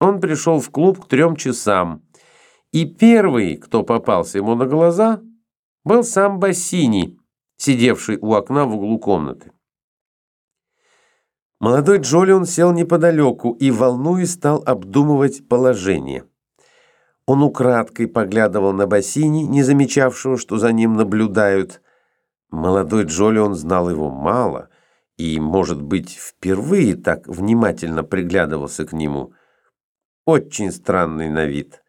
Он пришел в клуб к трем часам, и первый, кто попался ему на глаза, был сам Бассини, сидевший у окна в углу комнаты. Молодой Джолион сел неподалеку и, волнуясь, стал обдумывать положение. Он украдкой поглядывал на Бассини, не замечавшего, что за ним наблюдают. Молодой Джолион знал его мало и, может быть, впервые так внимательно приглядывался к нему. Очень странный на вид.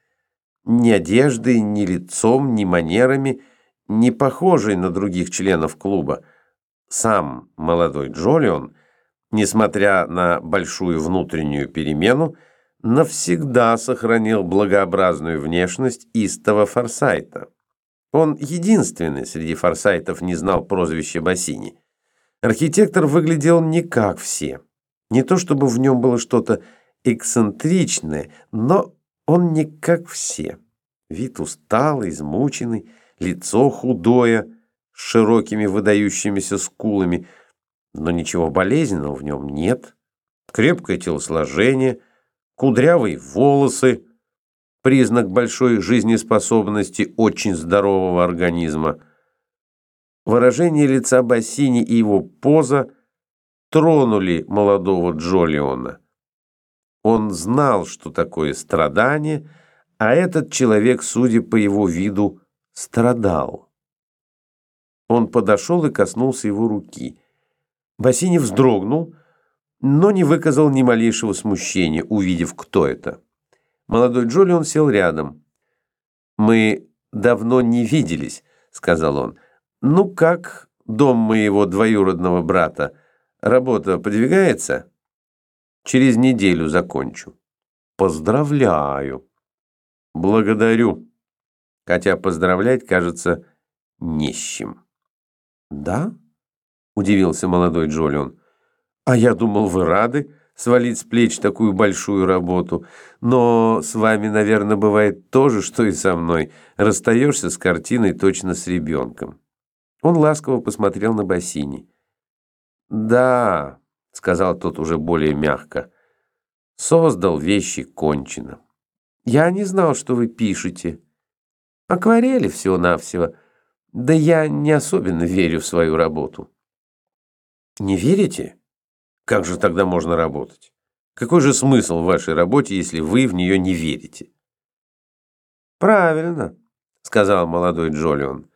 Ни одеждой, ни лицом, ни манерами, не похожий на других членов клуба. Сам молодой Джолион – несмотря на большую внутреннюю перемену, навсегда сохранил благообразную внешность истого Форсайта. Он единственный среди форсайтов не знал прозвища Бассини. Архитектор выглядел не как все. Не то чтобы в нем было что-то эксцентричное, но он не как все. Вид усталый, измученный, лицо худое, с широкими выдающимися скулами – но ничего болезненного в нем нет. Крепкое телосложение, кудрявые волосы, признак большой жизнеспособности очень здорового организма. Выражение лица Бассини и его поза тронули молодого Джолиона. Он знал, что такое страдание, а этот человек, судя по его виду, страдал. Он подошел и коснулся его руки – Бассини вздрогнул, но не выказал ни малейшего смущения, увидев, кто это. Молодой Джолион сел рядом. «Мы давно не виделись», — сказал он. «Ну как дом моего двоюродного брата? Работа подвигается?» «Через неделю закончу». «Поздравляю». «Благодарю». Хотя поздравлять, кажется, не с чем. «Да?» удивился молодой Джолион. «А я думал, вы рады свалить с плеч такую большую работу. Но с вами, наверное, бывает то же, что и со мной. Расстаешься с картиной точно с ребенком». Он ласково посмотрел на Бассини. «Да», — сказал тот уже более мягко, — «создал вещи кончено. Я не знал, что вы пишете. Акварели всего-навсего. Да я не особенно верю в свою работу». Не верите? Как же тогда можно работать? Какой же смысл в вашей работе, если вы в нее не верите? Правильно, сказал молодой Джолион.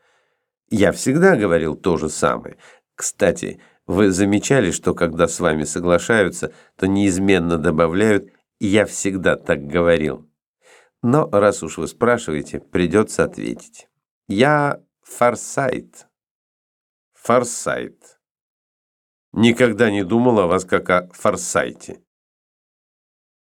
Я всегда говорил то же самое. Кстати, вы замечали, что когда с вами соглашаются, то неизменно добавляют «я всегда так говорил». Но раз уж вы спрашиваете, придется ответить. Я Форсайт. Форсайт. Никогда не думал о вас как о форсайте.